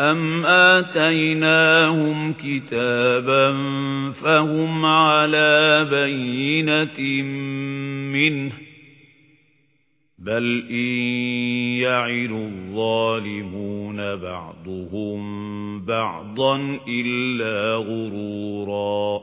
أَمْ آتَيْنَاهُمْ كِتَابًا فَهُمْ عَلَى بَيِّنَةٍ مِنْهُ بَلْ إِنْ يَعِدُ الظَّالِمُونَ بَعْضُهُمْ بَعْضًا إِلَّا غُرُورًا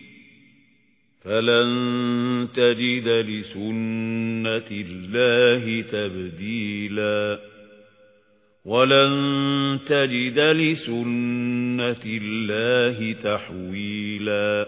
فَلَن تَجِدَ لِسُنَّةِ اللَّهِ تَبْدِيلًا وَلَن تَجِدَ لِسُنَّةِ اللَّهِ تَحْوِيلًا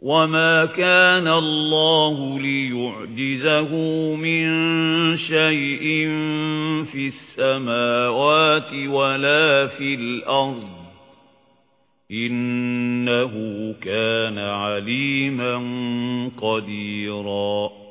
وَمَا كَانَ اللَّهُ لِيُعْجِزَهُ مِنْ شَيْءٍ فِي السَّمَاوَاتِ وَلَا فِي الْأَرْضِ إِنَّهُ كَانَ عَلِيمًا قَدِيرًا